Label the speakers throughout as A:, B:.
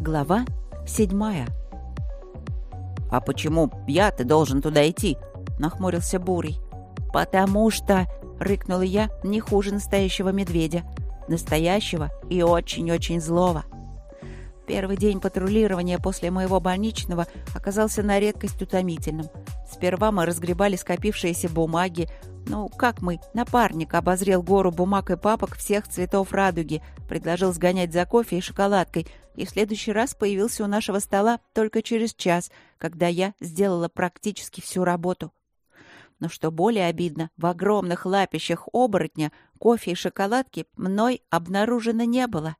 A: Глава седьмая.
B: «А почему я-то должен туда идти?» — нахмурился Бурый.
A: «Потому что...» — рыкнула я не хуже настоящего медведя. Настоящего и очень-очень злого. Первый день патрулирования после моего больничного оказался на редкость утомительным. Сперва мы разгребали скопившиеся бумаги, ну, как мы? Напарник обозрел гору бумаг и папок всех цветов радуги, предложил сгонять за кофе и шоколадкой, и в следующий раз появился у нашего стола только через час, когда я сделала практически всю работу. Но что более обидно, в огромных лапищах оборотня кофе и шоколадки мной обнаружено не было.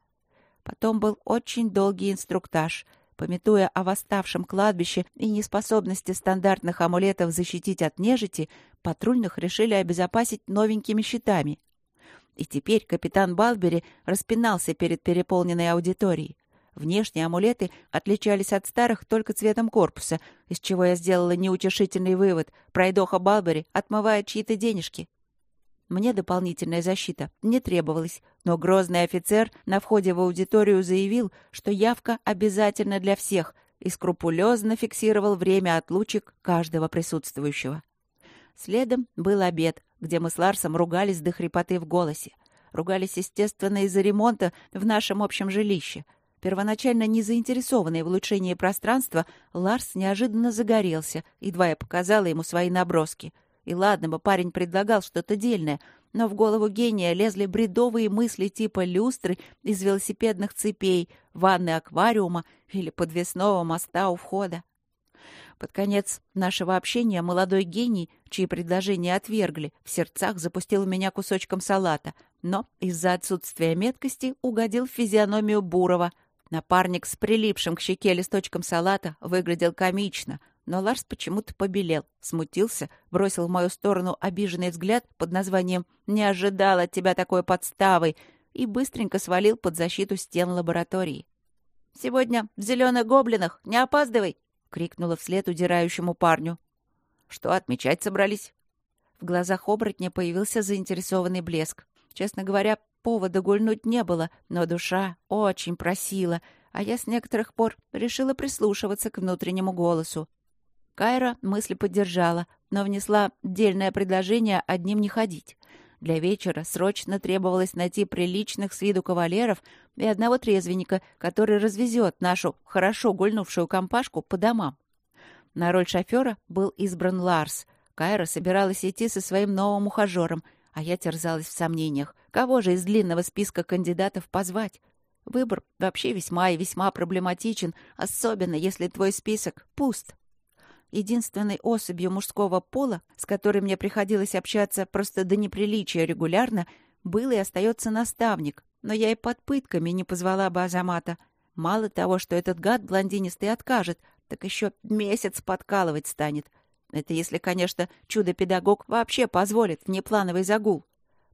A: Потом был очень долгий инструктаж — Пометуя о восставшем кладбище и неспособности стандартных амулетов защитить от нежити, патрульных решили обезопасить новенькими щитами. И теперь капитан Балбери распинался перед переполненной аудиторией. Внешние амулеты отличались от старых только цветом корпуса, из чего я сделала неутешительный вывод. Пройдоха Балбери отмывает чьи-то денежки. Мне дополнительная защита не требовалась, но грозный офицер на входе в аудиторию заявил, что явка обязательна для всех и скрупулезно фиксировал время отлучек каждого присутствующего. Следом был обед, где мы с Ларсом ругались до хрипоты в голосе. Ругались, естественно, из-за ремонта в нашем общем жилище. Первоначально не заинтересованный в улучшении пространства, Ларс неожиданно загорелся, едва я показала ему свои наброски — и ладно бы парень предлагал что-то дельное, но в голову гения лезли бредовые мысли типа люстры из велосипедных цепей, ванны аквариума или подвесного моста у входа. Под конец нашего общения молодой гений, чьи предложения отвергли, в сердцах запустил меня кусочком салата, но из-за отсутствия меткости угодил в физиономию Бурова. Напарник с прилипшим к щеке листочком салата выглядел комично, но Ларс почему-то побелел, смутился, бросил в мою сторону обиженный взгляд под названием «Не ожидал от тебя такой подставы» и быстренько свалил под защиту стен лаборатории. «Сегодня в зеленых гоблинах, не опаздывай!» — крикнула вслед удирающему парню. «Что отмечать собрались?» В глазах оборотня появился заинтересованный блеск. Честно говоря, повода гульнуть не было, но душа очень просила, а я с некоторых пор решила прислушиваться к внутреннему голосу. Кайра мысли поддержала, но внесла дельное предложение одним не ходить. Для вечера срочно требовалось найти приличных с виду кавалеров и одного трезвенника, который развезет нашу хорошо гульнувшую компашку по домам. На роль шофера был избран Ларс. Кайра собиралась идти со своим новым ухажером, а я терзалась в сомнениях, кого же из длинного списка кандидатов позвать. Выбор вообще весьма и весьма проблематичен, особенно если твой список пуст. Единственной особью мужского пола, с которой мне приходилось общаться просто до неприличия регулярно, был и остается наставник, но я и под пытками не позвала бы Азамата. Мало того, что этот гад блондинистый откажет, так еще месяц подкалывать станет. Это если, конечно, чудо-педагог вообще позволит внеплановый загул.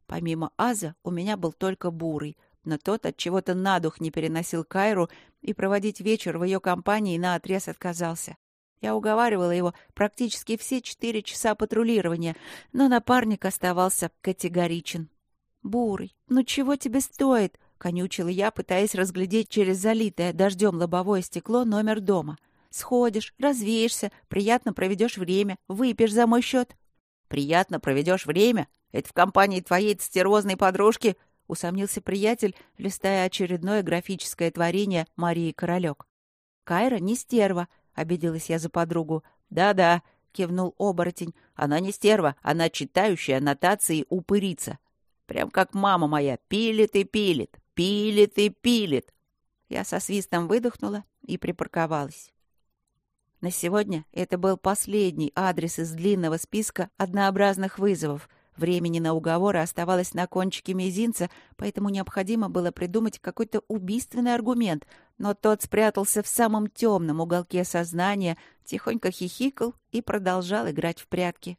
A: Помимо Аза у меня был только Бурый, но тот от чего-то на дух не переносил Кайру и проводить вечер в ее компании наотрез отказался. Я уговаривала его практически все четыре часа патрулирования, но напарник оставался категоричен. «Бурый, ну чего тебе стоит?» — конючила я, пытаясь разглядеть через залитое дождем лобовое стекло номер дома. «Сходишь, развеешься, приятно проведешь время, выпьешь за мой счет». «Приятно проведешь время? Это в компании твоей стервозной подружки?» — усомнился приятель, листая очередное графическое творение Марии Королек. «Кайра не стерва», — обиделась я за подругу. «Да-да», — кивнул оборотень. «Она не стерва, она читающая аннотации упырица. Прям как мама моя, пилит и пилит, пилит и пилит». Я со свистом выдохнула и припарковалась. На сегодня это был последний адрес из длинного списка однообразных вызовов — Времени на уговоры оставалось на кончике мизинца, поэтому необходимо было придумать какой-то убийственный аргумент, но тот спрятался в самом темном уголке сознания, тихонько хихикал и продолжал играть в прятки.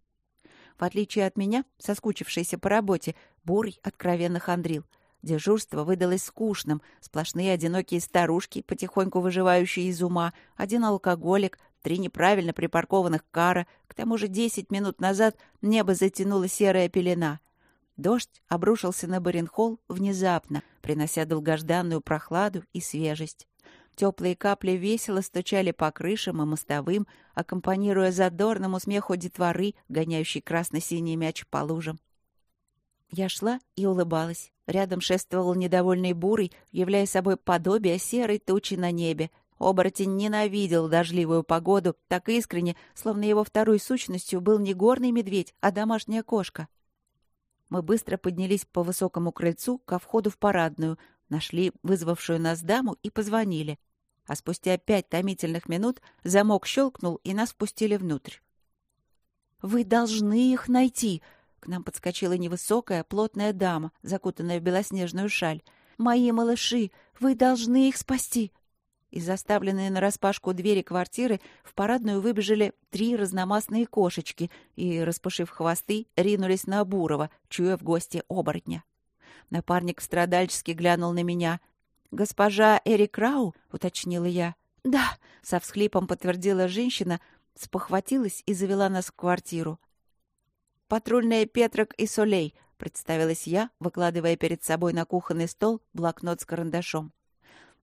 A: В отличие от меня, соскучившийся по работе, Бурый откровенно хандрил. Дежурство выдалось скучным, сплошные одинокие старушки, потихоньку выживающие из ума, один алкоголик, три неправильно припаркованных кара, к тому же десять минут назад небо затянула серая пелена. Дождь обрушился на Баренхолл внезапно, принося долгожданную прохладу и свежесть. Теплые капли весело стучали по крышам и мостовым, аккомпанируя задорному смеху детворы, гоняющей красно-синий мяч по лужам. Я шла и улыбалась. Рядом шествовал недовольный бурый, являя собой подобие серой тучи на небе. Оборотень ненавидел дождливую погоду так искренне, словно его второй сущностью был не горный медведь, а домашняя кошка. Мы быстро поднялись по высокому крыльцу ко входу в парадную, нашли вызвавшую нас даму и позвонили. А спустя пять томительных минут замок щелкнул, и нас пустили внутрь. «Вы должны их найти!» К нам подскочила невысокая, плотная дама, закутанная в белоснежную шаль. «Мои малыши! Вы должны их спасти!» Из заставленной нараспашку двери квартиры в парадную выбежали три разномастные кошечки и, распушив хвосты, ринулись на Бурова, чуя в гости оборотня. Напарник страдальчески глянул на меня. «Госпожа Эрик Рау?» — уточнила я. «Да», — со всхлипом подтвердила женщина, спохватилась и завела нас в квартиру. «Патрульные Петрок и Солей», — представилась я, выкладывая перед собой на кухонный стол блокнот с карандашом.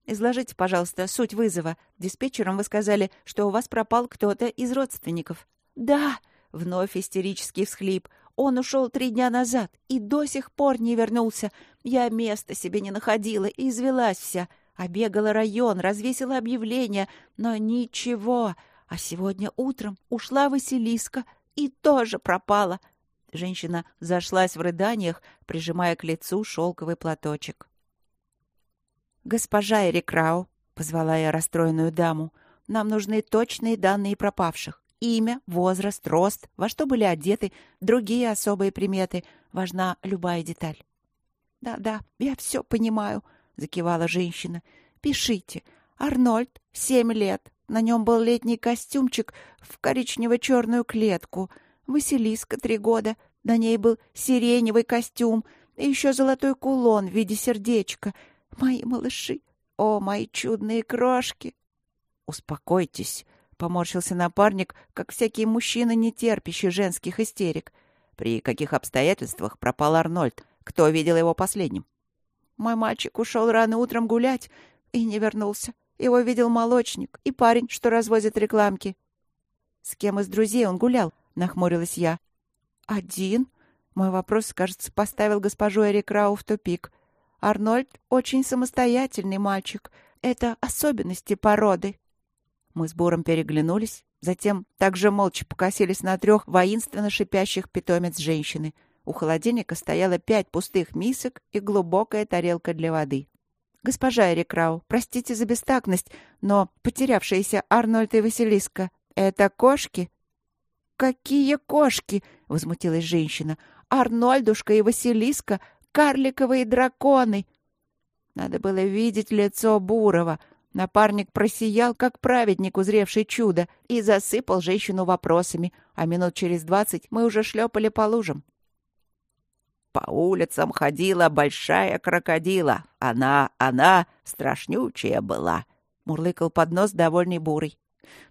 A: «Изложите, пожалуйста, суть вызова. Диспетчером вы сказали, что у вас пропал кто-то из родственников». «Да!» — вновь истерический всхлип. «Он ушел три дня назад и до сих пор не вернулся. Я места себе не находила и извелась вся. Обегала район, развесила объявление, но ничего. А сегодня утром ушла Василиска и тоже пропала. Женщина зашлась в рыданиях, прижимая к лицу шелковый платочек. «Госпожа Эрикрау», — позвала я расстроенную даму, — «нам нужны точные данные пропавших. Имя, возраст, рост, во что были одеты, другие особые приметы. Важна любая деталь». «Да-да, я все понимаю», — закивала женщина. «Пишите. Арнольд, семь лет. На нем был летний костюмчик в коричнево-черную клетку. Василиска три года. На ней был сиреневый костюм и еще золотой кулон в виде сердечка. Мои малыши, о, мои чудные крошки! Успокойтесь, поморщился напарник, как всякий мужчина, не терпящий женских истерик. При каких обстоятельствах пропал Арнольд? Кто видел его последним? Мой мальчик ушел рано утром гулять и не вернулся. Его видел молочник и парень, что развозит рекламки. С кем из друзей он гулял? Нахмурилась я. «Один?» Мой вопрос, кажется, поставил госпожу Эрикрау в тупик. «Арнольд очень самостоятельный мальчик. Это особенности породы». Мы с Буром переглянулись, затем также молча покосились на трех воинственно шипящих питомец женщины. У холодильника стояло пять пустых мисок и глубокая тарелка для воды. «Госпожа Эрикрау, простите за бестактность, но потерявшиеся Арнольд и Василиска — это кошки?» «Какие кошки!» — возмутилась женщина. «Арнольдушка и Василиска — карликовые драконы!» Надо было видеть лицо Бурова. Напарник просиял, как праведник, узревший чудо, и засыпал женщину вопросами, а минут через двадцать мы уже шлепали по лужам. По улицам ходила большая крокодила. Она, она страшнючая была. Мурлыкал под нос довольный бурый.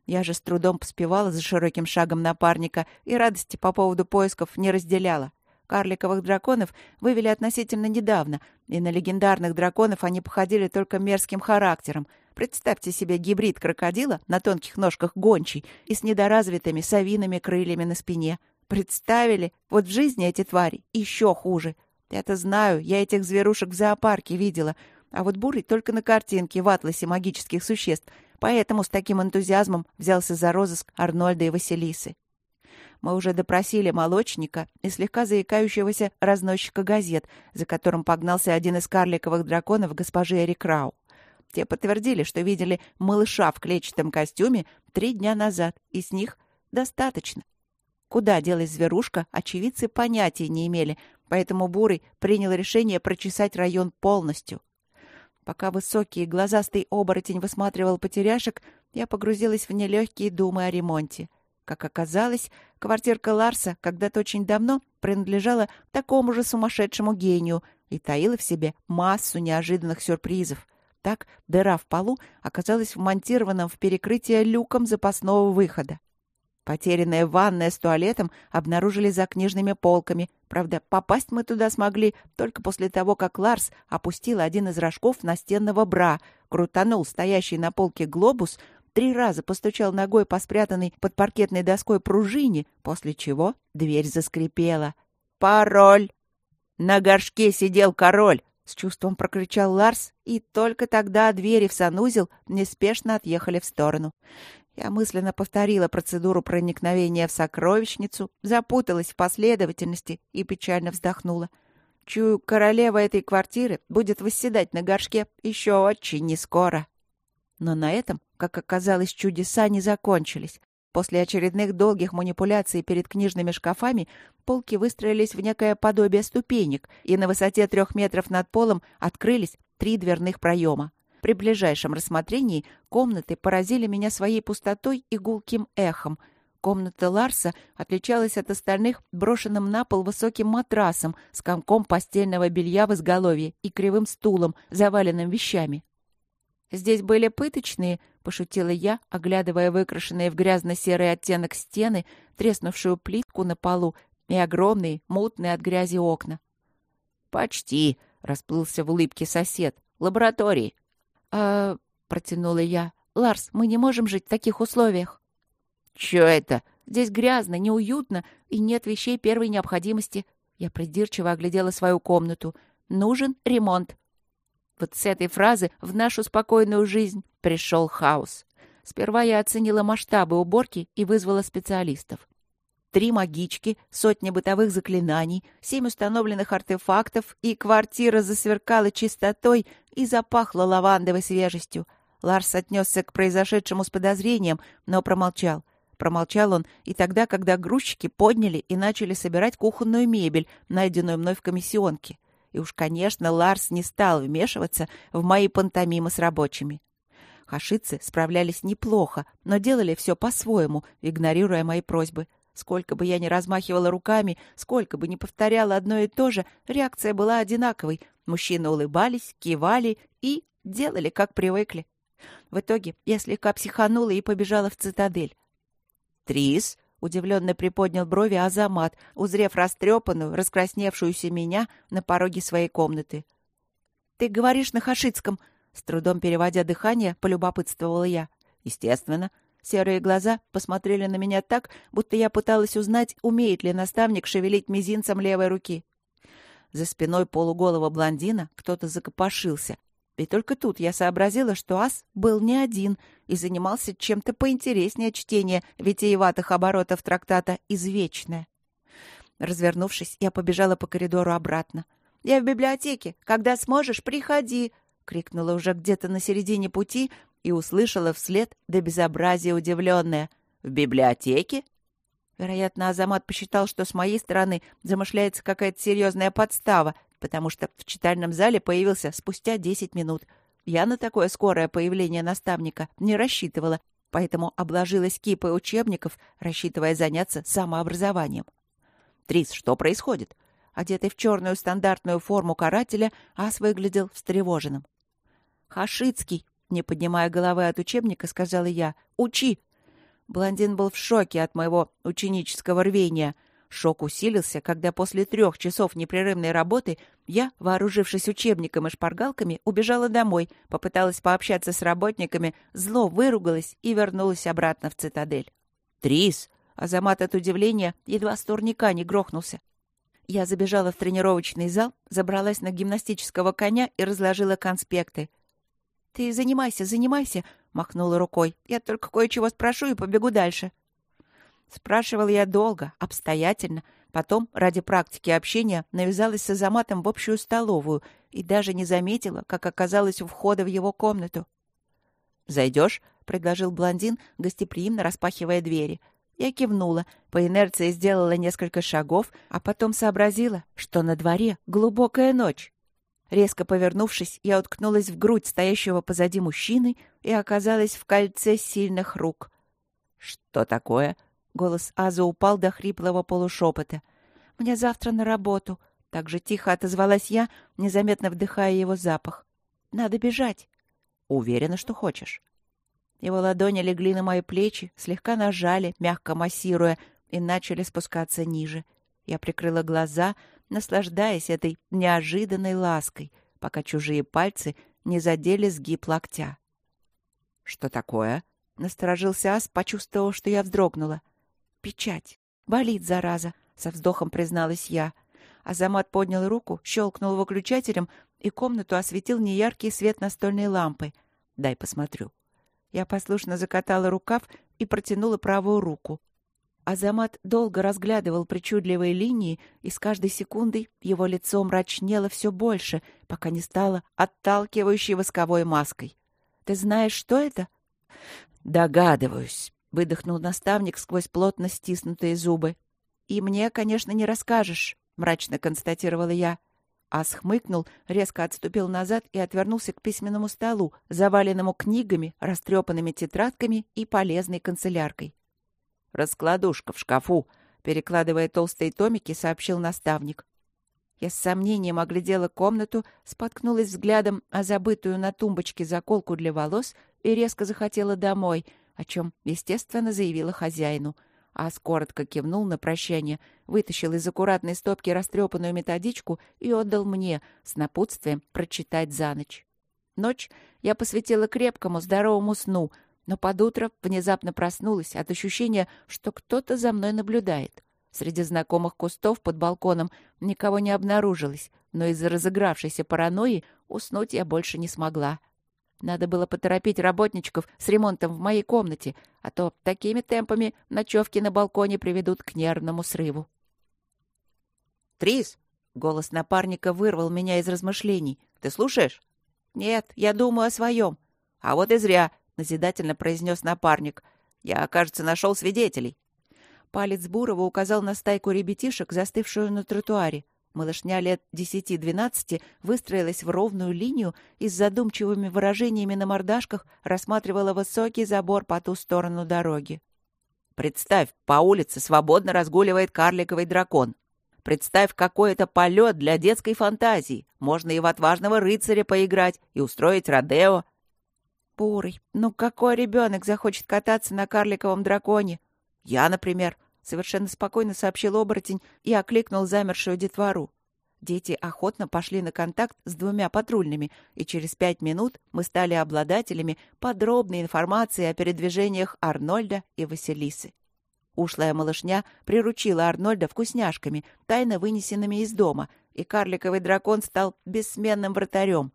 A: Я же с трудом поспевала за широким шагом напарника и радости по поводу поисков не разделяла. Карликовых драконов вывели относительно недавно, и на легендарных драконов они походили только мерзким характером. Представьте себе гибрид крокодила на тонких ножках гончий и с недоразвитыми совиными крыльями на спине. Представили? Вот в жизни эти твари еще хуже. Я-то знаю, я этих зверушек в зоопарке видела, а вот бурый только на картинке в атласе магических существ — Поэтому с таким энтузиазмом взялся за розыск Арнольда и Василисы. Мы уже допросили молочника и слегка заикающегося разносчика газет, за которым погнался один из карликовых драконов госпожи Эрик Рау. Те подтвердили, что видели малыша в клетчатом костюме три дня назад, и с них достаточно. Куда делась зверушка, очевидцы понятия не имели, поэтому Бурый принял решение прочесать район полностью. Пока высокий глазастый оборотень высматривал потеряшек, я погрузилась в нелегкие думы о ремонте. Как оказалось, квартирка Ларса когда-то очень давно принадлежала такому же сумасшедшему гению и таила в себе массу неожиданных сюрпризов. Так дыра в полу оказалась вмонтированным в перекрытие люком запасного выхода. Потерянная ванная с туалетом обнаружили за книжными полками. Правда, попасть мы туда смогли только после того, как Ларс опустил один из рожков настенного бра, крутанул стоящий на полке глобус, три раза постучал ногой по спрятанной под паркетной доской пружине, после чего дверь заскрипела. «Пароль!» «На горшке сидел король!» — с чувством прокричал Ларс, и только тогда двери в санузел неспешно отъехали в сторону. Я мысленно повторила процедуру проникновения в сокровищницу, запуталась в последовательности и печально вздохнула. Чую, королева этой квартиры будет восседать на горшке еще очень нескоро. Но на этом, как оказалось, чудеса не закончились. После очередных долгих манипуляций перед книжными шкафами полки выстроились в некое подобие ступенек, и на высоте трех метров над полом открылись три дверных проема. При ближайшем рассмотрении комнаты поразили меня своей пустотой и гулким эхом. Комната Ларса отличалась от остальных брошенным на пол высоким матрасом с комком постельного белья в изголовье и кривым стулом, заваленным вещами. «Здесь были пыточные», — пошутила я, оглядывая выкрашенные в грязно-серый оттенок стены, треснувшую плитку на полу и огромные, мутные от грязи окна. «Почти», — расплылся в улыбке сосед. «Лаборатории». «А...» — протянула я. «Ларс, мы не можем жить в таких условиях». «Чё это?» «Здесь грязно, неуютно и нет вещей первой необходимости». Я придирчиво оглядела свою комнату. «Нужен ремонт. Вот с этой фразы в нашу спокойную жизнь пришел хаос. Сперва я оценила масштабы уборки и вызвала специалистов. Три магички, сотня бытовых заклинаний, семь установленных артефактов, и квартира засверкала чистотой и запахла лавандовой свежестью. Ларс отнесся к произошедшему с подозрением, но промолчал. Промолчал он и тогда, когда грузчики подняли и начали собирать кухонную мебель, найденную мной в комиссионке. И уж, конечно, Ларс не стал вмешиваться в мои пантомимы с рабочими. Хашицы справлялись неплохо, но делали все по-своему, игнорируя мои просьбы. Сколько бы я ни размахивала руками, сколько бы ни повторяла одно и то же, реакция была одинаковой. Мужчины улыбались, кивали и делали, как привыкли. В итоге я слегка психанула и побежала в цитадель. «Трис!» Удивленно приподнял брови Азамат, узрев растрепанную, раскрасневшуюся меня на пороге своей комнаты. «Ты говоришь на хашитском?» С трудом переводя дыхание, полюбопытствовала я. Естественно. Серые глаза посмотрели на меня так, будто я пыталась узнать, умеет ли наставник шевелить мизинцем левой руки. За спиной полуголого блондина кто-то закопошился, и только тут я сообразила, что ас был не один и занимался чем-то поинтереснее чтения витиеватых оборотов трактата «Извечное». Развернувшись, я побежала по коридору обратно. «Я в библиотеке. Когда сможешь, приходи!» — крикнула уже где-то на середине пути и услышала вслед до безобразия удивленная. «В библиотеке?» Вероятно, Азамат посчитал, что с моей стороны замышляется какая-то серьезная подстава, потому что в читальном зале появился спустя десять минут. Я на такое скорое появление наставника не рассчитывала, поэтому обложилась кипой учебников, рассчитывая заняться самообразованием. «Трис, что происходит?» Одетый в черную стандартную форму карателя, Ас выглядел встревоженным. «Хашицкий!» — не поднимая головы от учебника, сказала я. «Учи!» Блондин был в шоке от моего ученического рвения — Шок усилился, когда после трех часов непрерывной работы я, вооружившись учебником и шпаргалками, убежала домой, попыталась пообщаться с работниками, зло выругалась и вернулась обратно в цитадель. «Трис!» Азамат от удивления едва с турника не грохнулся. Я забежала в тренировочный зал, забралась на гимнастического коня и разложила конспекты. «Ты занимайся, занимайся!» — махнула рукой. «Я только кое-чего спрошу и побегу дальше». Спрашивал я долго, обстоятельно. Потом, ради практики общения, навязалась с Азаматом в общую столовую и даже не заметила, как оказалась у входа в его комнату. «Зайдешь?» — предложил блондин, гостеприимно распахивая двери. Я кивнула, по инерции сделала несколько шагов, а потом сообразила, что на дворе глубокая ночь. Резко повернувшись, я уткнулась в грудь стоящего позади мужчины и оказалась в кольце сильных рук. «Что такое?» Голос Азы упал до хриплого полушепота. «Мне завтра на работу», — так же тихо отозвалась я, незаметно вдыхая его запах. «Надо бежать». «Уверена, что хочешь». Его ладони легли на мои плечи, слегка нажали, мягко массируя, и начали спускаться ниже. Я прикрыла глаза, наслаждаясь этой неожиданной лаской, пока чужие пальцы не задели сгиб локтя.
B: «Что такое?»
A: — насторожился Ас, почувствовав, что я вздрогнула. «Печать. Болит, зараза», — со вздохом призналась я. Азамат поднял руку, щелкнул выключателем, и комнату осветил неяркий свет настольной лампы. «Дай посмотрю». Я послушно закатала рукав и протянула правую руку. Азамат долго разглядывал причудливые линии, и с каждой секундой его лицо мрачнело все больше, пока не стало отталкивающей восковой маской. «Ты знаешь, что это?» «Догадываюсь», — выдохнул наставник сквозь плотно стиснутые зубы. «И мне, конечно, не расскажешь», — мрачно констатировала я. Ас хмыкнул, резко отступил назад и отвернулся к письменному столу, заваленному книгами, растрепанными тетрадками и полезной канцеляркой.
B: «Раскладушка в шкафу», — перекладывая толстые томики, сообщил наставник.
A: Я с сомнением оглядела комнату, споткнулась взглядом о забытую на тумбочке заколку для волос и резко захотела домой, о чем, естественно, заявила хозяину — Ас коротко кивнул на прощание, вытащил из аккуратной стопки растрепанную методичку и отдал мне с напутствием прочитать за ночь. Ночь я посвятила крепкому, здоровому сну, но под утро внезапно проснулась от ощущения, что кто-то за мной наблюдает. Среди знакомых кустов под балконом никого не обнаружилось, но из-за разыгравшейся паранойи уснуть я больше не смогла. Надо было поторопить работничков с ремонтом в моей комнате, а то такими темпами ночевки на балконе приведут к нервному срыву.
B: «Трис!» — голос напарника вырвал меня из размышлений. «Ты слушаешь?»
A: «Нет, я думаю о своем».
B: «А вот и зря», — назидательно произнес напарник. «Я, кажется, нашел свидетелей».
A: Палец Бурова указал на стайку ребятишек, застывшую на тротуаре. Малышня лет десяти-двенадцати выстроилась в ровную линию и с задумчивыми выражениями на мордашках рассматривала высокий забор по ту сторону дороги.
B: «Представь, по улице свободно разгуливает карликовый дракон. Представь, какой это полет для детской фантазии. Можно и в отважного рыцаря поиграть, и устроить Родео».
A: «Бурый, ну какой ребенок захочет кататься на карликовом драконе?»
B: «Я, например».
A: — совершенно спокойно сообщил оборотень и окликнул замершую детвору. Дети охотно пошли на контакт с двумя патрульными, и через пять минут мы стали обладателями подробной информации о передвижениях Арнольда и Василисы. Ушлая малышня приручила Арнольда вкусняшками, тайно вынесенными из дома, и карликовый дракон стал бессменным вратарем.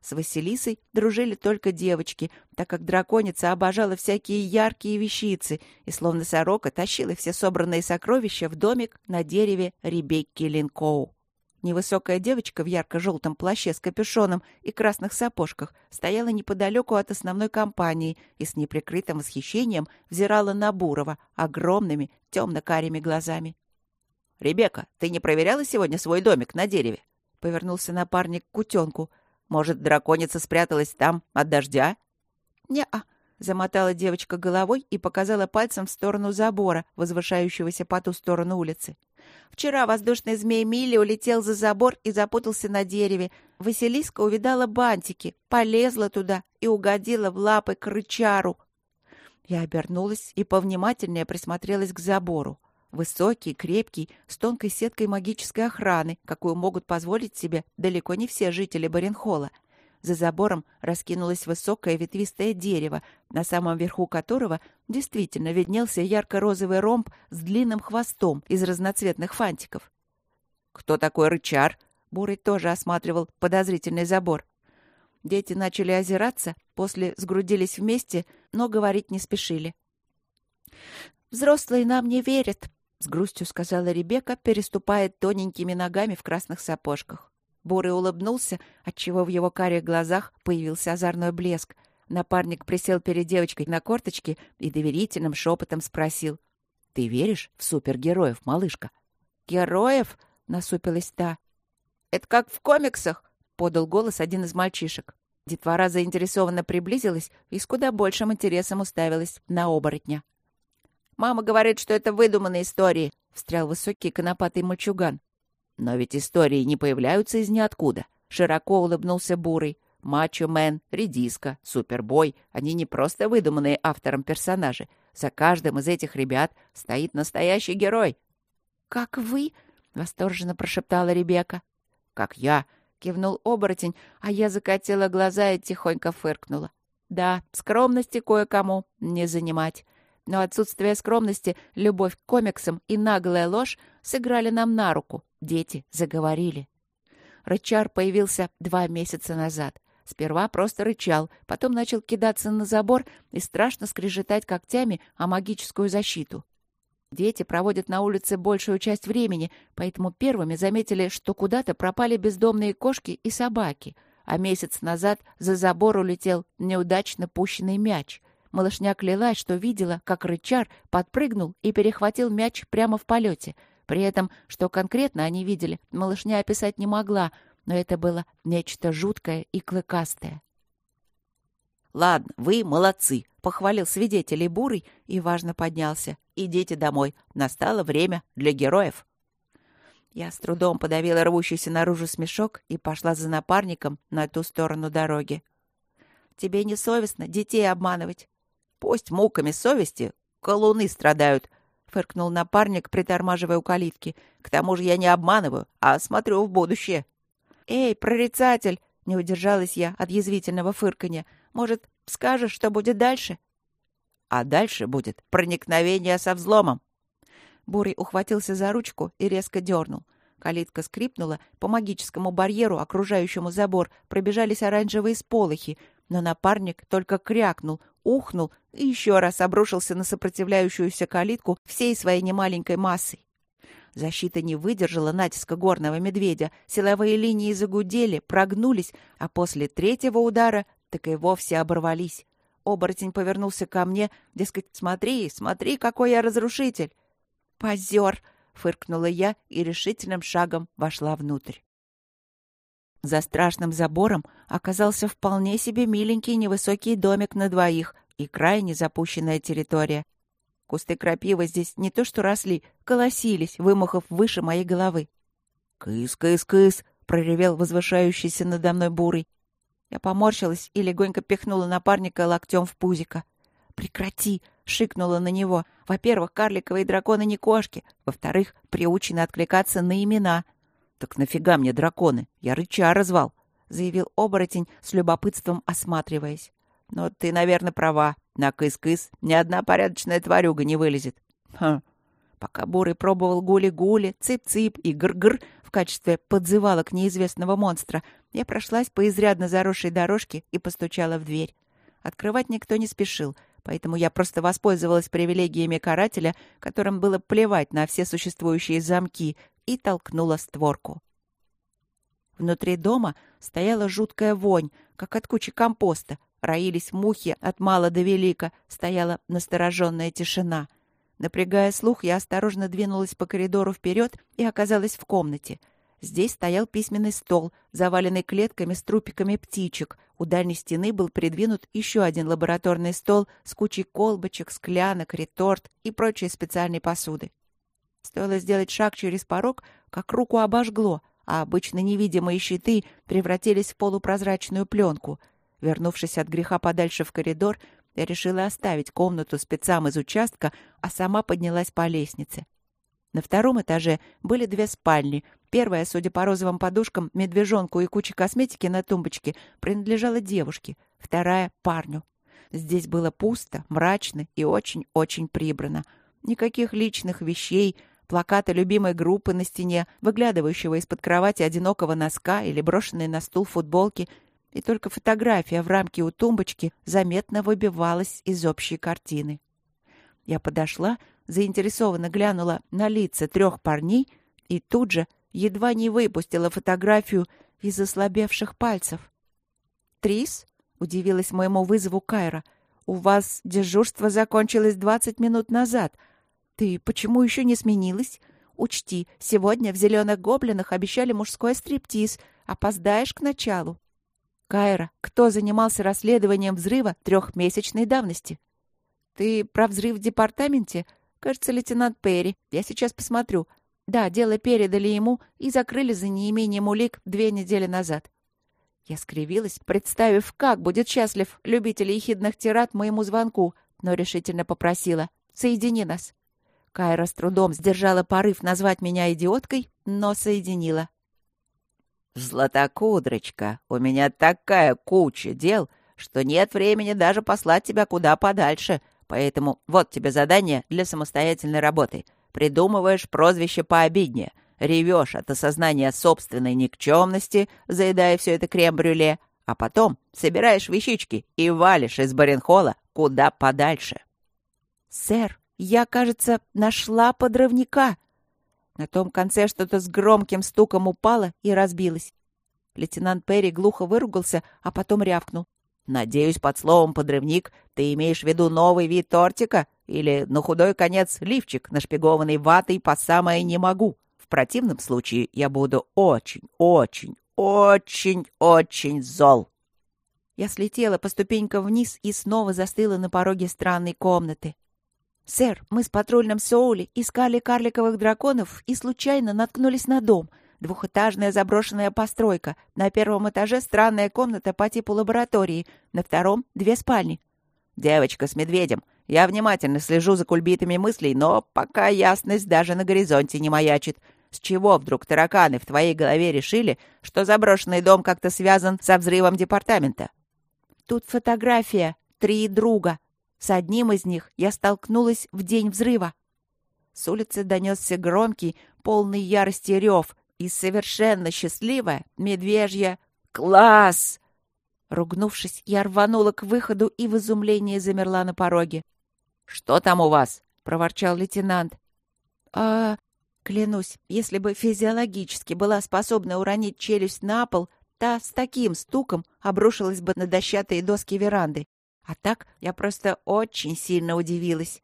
A: С Василисой дружили только девочки, так как драконица обожала всякие яркие вещицы и, словно сорока, тащила все собранные сокровища в домик на дереве Ребекки Линкоу. Невысокая девочка в ярко-желтом плаще с капюшоном и красных сапожках стояла неподалеку от основной компании и с неприкрытым восхищением взирала на Бурова огромными темно-карими глазами.
B: «Ребекка, ты не проверяла сегодня свой домик на дереве?» — повернулся напарник к кутенку. Может, драконица спряталась там от дождя?
A: Не-а, замотала девочка головой и показала пальцем в сторону забора, возвышающегося по ту сторону улицы. Вчера воздушный змей Милли улетел за забор и запутался на дереве. Василиска увидала бантики, полезла туда и угодила в лапы к рычару. Я обернулась и повнимательнее присмотрелась к забору. Высокий, крепкий, с тонкой сеткой магической охраны, какую могут позволить себе далеко не все жители Баренхола. За забором раскинулось высокое ветвистое дерево, на самом верху которого действительно виднелся ярко-розовый ромб с длинным хвостом из разноцветных фантиков.
B: «Кто такой рычар?»
A: Бурый тоже осматривал подозрительный забор. Дети начали озираться, после сгрудились вместе, но говорить не спешили. «Взрослые нам не верят», с грустью сказала Ребекка, переступая тоненькими ногами в красных сапожках. Бурый улыбнулся, отчего в его карих глазах появился озорной блеск. Напарник присел перед девочкой на корточки и доверительным шепотом спросил. — Ты веришь в супергероев, малышка? — Героев? — насупилась та. — Это как в комиксах? — подал голос один из мальчишек. Детвора заинтересованно приблизилась и с куда большим интересом уставилась на оборотня. Мама говорит, что это выдуманные истории», — встрял высокий конопатый мальчуган.
B: «Но ведь истории не появляются из ниоткуда», — широко улыбнулся Бурый. «Мачо-мен, Редиска, Супербой — они не просто выдуманные автором персонажи. За каждым из этих ребят стоит настоящий герой».
A: «Как вы?» — восторженно прошептала Ребекка.
B: «Как я»,
A: кивнул оборотень, а я закатила глаза и тихонько фыркнула. Да, скромности кое-кому не занимать. Но отсутствие скромности, любовь к комиксам и наглая ложь сыграли нам на руку. Дети заговорили. Рычар появился два месяца назад. Сперва просто рычал, потом начал кидаться на забор и страшно скрежетать когтями о магическую защиту. Дети проводят на улице большую часть времени, поэтому первыми заметили, что куда-то пропали бездомные кошки и собаки, а месяц назад за забор улетел неудачно пущенный мяч. Малышня клялась, что видела, как рычар подпрыгнул и перехватил мяч прямо в полете. При этом, что конкретно они видели, малышня описать не могла, но это было нечто жуткое и клыкастое.
B: «Ладно, вы молодцы», — похвалил свидетелей Бурый и важно поднялся. «Идите домой. Настало время для героев».
A: Я с трудом подавила рвущийся наружу смешок и пошла за напарником на ту сторону дороги. «Тебе не совестно детей обманывать?»
B: «Пусть муками совести колуны страдают», — фыркнул напарник, притормаживая у калитки. «К тому же я не обманываю, а смотрю в будущее».
A: «Эй, прорицатель!» — не удержалась я от язвительного фырканья. Может, скажешь, что будет дальше?»
B: «А дальше будет проникновение со взломом».
A: Бурый ухватился за ручку и резко дернул. Калитка скрипнула, по магическому барьеру, окружающему забор, пробежались оранжевые сполохи, но напарник только крякнул, ухнул и еще раз обрушился на сопротивляющуюся калитку всей своей немаленькой массой. Защита не выдержала натиска горного медведя, силовые линии загудели, прогнулись, а после третьего удара так и вовсе оборвались. Оборотень повернулся ко мне, дескать, смотри, смотри, какой я разрушитель. «Позер!» — фыркнула я и решительным шагом вошла внутрь. За страшным забором оказался вполне себе миленький невысокий домик на двоих и крайне запущенная территория. Кусты крапивы здесь не то что росли, колосились, вымахав выше моей головы.
B: «Кыс, кыс, кыс!» — проревел возвышающийся надо мной бурый.
A: Я поморщилась и легонько пихнула напарника локтем в пузико. «Прекрати!» — шикнула на него. «Во-первых, карликовые драконы не кошки. Во-вторых, приучены откликаться на имена».
B: «Так нафига мне драконы? Я рыча развал», —
A: заявил оборотень с любопытством осматриваясь.
B: «Но ты, наверное, права. На кыс-кыс ни одна порядочная тварюга не вылезет».
A: «Хм». Пока Бурый пробовал гули-гули, цып-цып и гр-гр в качестве подзывалок неизвестного монстра, я прошлась по изрядно заросшей дорожке и постучала в дверь. Открывать никто не спешил, поэтому я просто воспользовалась привилегиями карателя, которым было плевать на все существующие замки, и толкнула створку. Внутри дома стояла жуткая вонь, как от кучи компоста. Роились мухи от мала до велика, стояла настороженная тишина. Напрягая слух, я осторожно двинулась по коридору вперед и оказалась в комнате — Здесь стоял письменный стол, заваленный клетками с трупиками птичек. У дальней стены был придвинут еще один лабораторный стол с кучей колбочек, склянок, реторт и прочей специальной посуды. Стоило сделать шаг через порог, как руку обожгло, а обычно невидимые щиты превратились в полупрозрачную пленку. Вернувшись от греха подальше в коридор, я решила оставить комнату спецам из участка, а сама поднялась по лестнице. На втором этаже были две спальни. Первая, судя по розовым подушкам, медвежонку и куче косметики на тумбочке, принадлежала девушке. Вторая — парню. Здесь было пусто, мрачно и очень-очень прибрано. Никаких личных вещей, плаката любимой группы на стене, выглядывающего из-под кровати одинокого носка или брошенной на стул футболки, и только фотография в рамке у тумбочки заметно выбивалась из общей картины. Я подошла, заинтересованно глянула на лица трех парней и тут же едва не выпустила фотографию из ослабевших пальцев. «Трис?» — удивилась моему вызову Кайра. «У вас дежурство закончилось двадцать минут назад. Ты почему еще не сменилась? Учти, сегодня в «Зеленых гоблинах» обещали мужской стриптиз. Опоздаешь к началу». «Кайра, кто занимался расследованием взрыва трехмесячной давности?» «Ты про взрыв в департаменте?» Кажется, лейтенант Перри. Я сейчас посмотрю. Да, дело передали ему и закрыли за неимением улик две недели назад. Я скривилась, представив, как будет счастлив любитель ехидных тират моему звонку, но решительно попросила «Соедини нас». Кайра с трудом сдержала порыв назвать меня идиоткой, но соединила.
B: «Златокудрочка, у меня такая куча дел, что нет времени даже послать тебя куда подальше, поэтому вот тебе задание для самостоятельной работы. Придумываешь прозвище пообиднее, ревешь от осознания собственной никчемности, заедая все это крем-брюле, а потом собираешь вещички и валишь из Баренхола куда подальше».
A: «Сэр, я, кажется, нашла подрывника», на том конце что-то с громким стуком упало и разбилось. Лейтенант Перри глухо выругался, а потом рявкнул.
B: «Надеюсь, под словом «подрывник» ты имеешь в виду новый вид тортика или, на худой конец, лифчик, нашпигованный ватой по самое «не могу». В противном случае я буду очень, очень, очень, очень зол».
A: Я слетела по ступенькам вниз и снова застыла на пороге странной комнаты. «Сэр, мы с патрульным Соули искали карликовых драконов и случайно наткнулись на дом. Двухэтажная заброшенная постройка. На первом этаже странная комната по типу лаборатории. На втором — две спальни».
B: «Девочка с медведем. Я внимательно слежу за кульбитами мыслей, но пока ясность даже на горизонте не маячит. С чего вдруг тараканы в твоей голове решили, что заброшенный дом как-то связан со взрывом департамента?»
A: «Тут фотография. Три друга. С одним из них я столкнулась в день взрыва. С улицы донесся громкий, полный ярости рев, и совершенно счастливая медвежья «Класс!». Ругнувшись, я рванула к выходу и в изумлении замерла на пороге.
B: «Что там у вас?»
A: — проворчал лейтенант. «А...» Клянусь, если бы физиологически была способна уронить челюсть на пол, та с таким стуком обрушилась бы на дощатые доски веранды. А так я просто очень сильно удивилась.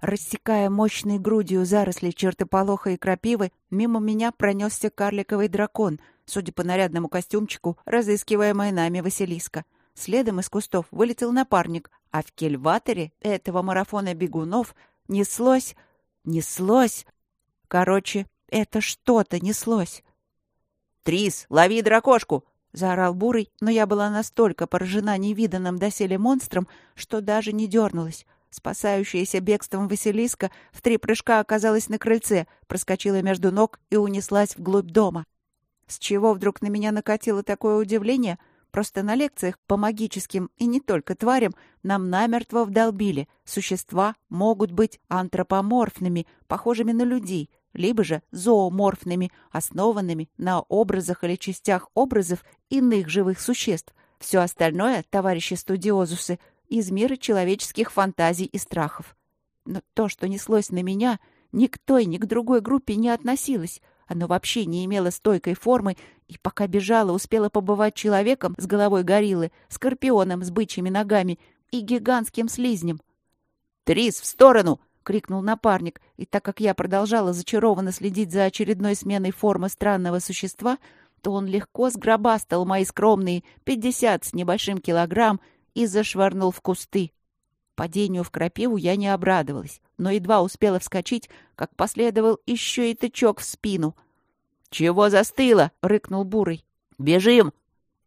A: Рассекая мощной грудью заросли чертополоха и крапивы, мимо меня пронесся карликовый дракон, судя по нарядному костюмчику, разыскиваемая нами Василиска. Следом из кустов вылетел напарник, а в кельваторе этого марафона бегунов неслось... неслось... Короче, это что-то неслось.
B: «Трис, лови дракошку!»
A: Заорал Бурый, но я была настолько поражена невиданным доселе монстром, что даже не дернулась. Спасающаяся бегством Василиска в три прыжка оказалась на крыльце, проскочила между ног и унеслась вглубь дома. С чего вдруг на меня накатило такое удивление? Просто на лекциях по магическим и не только тварям нам намертво вдолбили. Существа могут быть антропоморфными, похожими на людей — либо же зооморфными, основанными на образах или частях образов иных живых существ. Все остальное, товарищи студиозусы, из мира человеческих фантазий и страхов. Но то, что неслось на меня, ни к той, ни к другой группе не относилось. Оно вообще не имело стойкой формы, и пока бежала, успела побывать человеком с головой гориллы, скорпионом с бычьими ногами и гигантским слизнем.
B: «Трис, в сторону!»
A: — крикнул напарник, и так как я продолжала зачарованно следить за очередной сменой формы странного существа, то он легко сгробастал мои скромные пятьдесят с небольшим килограмм и зашвырнул в кусты. Падению в крапиву я не обрадовалась, но едва успела вскочить, как последовал еще и тычок в спину.
B: «Чего застыло?» — рыкнул Бурый. «Бежим!»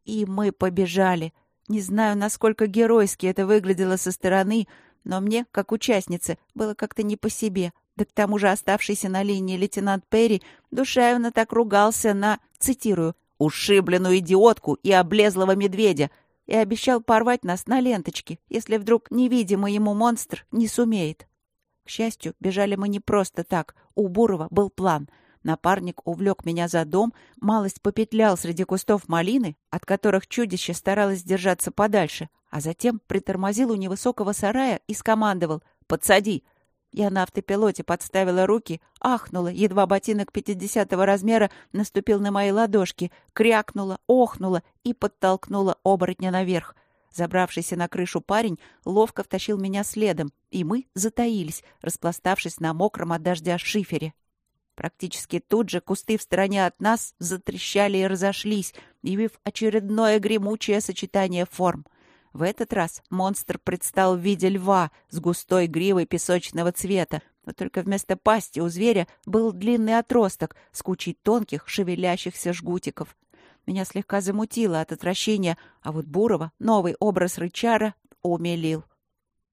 A: И мы побежали. Не знаю, насколько геройски это выглядело со стороны, но мне, как участнице, было как-то не по себе. Да к тому же оставшийся на линии лейтенант Перри душевно так ругался на, цитирую, «ушибленную идиотку и облезлого медведя», и обещал порвать нас на ленточке, если вдруг невидимый ему монстр не сумеет. К счастью, бежали мы не просто так. У Бурова был план. Напарник увлек меня за дом, малость попетлял среди кустов малины, от которых чудище старалось держаться подальше, а затем притормозил у невысокого сарая и скомандовал «Подсади!». Я на автопилоте подставила руки, ахнула, едва ботинок пятидесятого размера наступил на мои ладошки, крякнула, охнула и подтолкнула оборотня наверх. Забравшийся на крышу парень ловко втащил меня следом, и мы затаились, распластавшись на мокром от дождя шифере. Практически тут же кусты в стороне от нас затрещали и разошлись, явив очередное гремучее сочетание форм — в этот раз монстр предстал в виде льва с густой гривой песочного цвета, но только вместо пасти у зверя был длинный отросток с кучей тонких шевелящихся жгутиков. Меня слегка замутило от отвращения, а вот Бурова новый образ рычара умилил.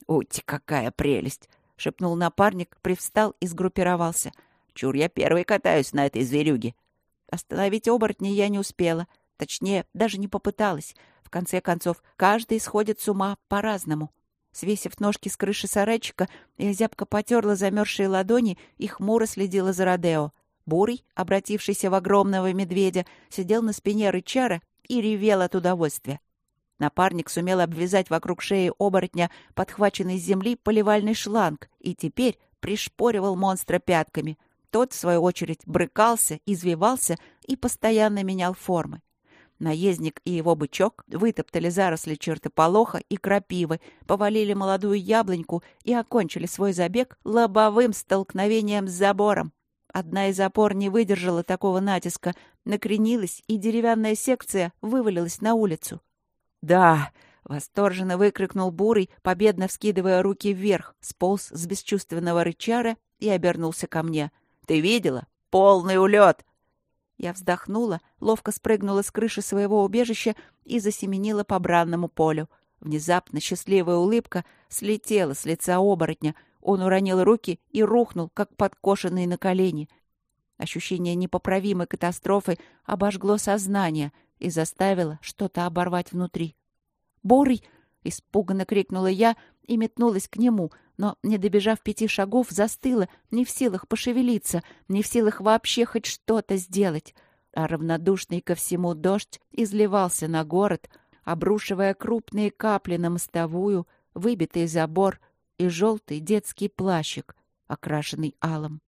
B: «Ути, какая прелесть!» — шепнул напарник, привстал и сгруппировался. «Чур, я первый катаюсь на этой зверюге».
A: Остановить оборотня я не успела. Точнее, даже не попыталась. В конце концов, каждый сходит с ума по-разному. Свесив ножки с крыши сарайчика, я зябко потерла замерзшие ладони и хмуро следила за Родео. Бурый, обратившийся в огромного медведя, сидел на спине рычара и ревел от удовольствия. Напарник сумел обвязать вокруг шеи оборотня подхваченный с земли поливальный шланг и теперь пришпоривал монстра пятками. Тот, в свою очередь, брыкался, извивался и постоянно менял формы. Наездник и его бычок вытоптали заросли чертополоха и крапивы, повалили молодую яблоньку и окончили свой забег лобовым столкновением с забором. Одна из опор не выдержала такого натиска, накренилась, и деревянная секция вывалилась на улицу. «Да!» — восторженно выкрикнул Бурый, победно вскидывая руки вверх, сполз с бесчувственного рычара и обернулся ко мне. «Ты видела? Полный улет!» Я вздохнула, ловко спрыгнула с крыши своего убежища и засеменила по бранному полю. Внезапно счастливая улыбка слетела с лица оборотня. Он уронил руки и рухнул, как подкошенный на колени. Ощущение непоправимой катастрофы обожгло сознание и заставило что-то оборвать внутри. «Борый!» — испуганно крикнула я и метнулась к нему, но, не добежав пяти шагов, застыла, не в силах пошевелиться, не в силах вообще хоть что-то сделать. А равнодушный ко всему дождь изливался на город, обрушивая крупные капли на мостовую, выбитый забор и желтый детский плащик, окрашенный алым.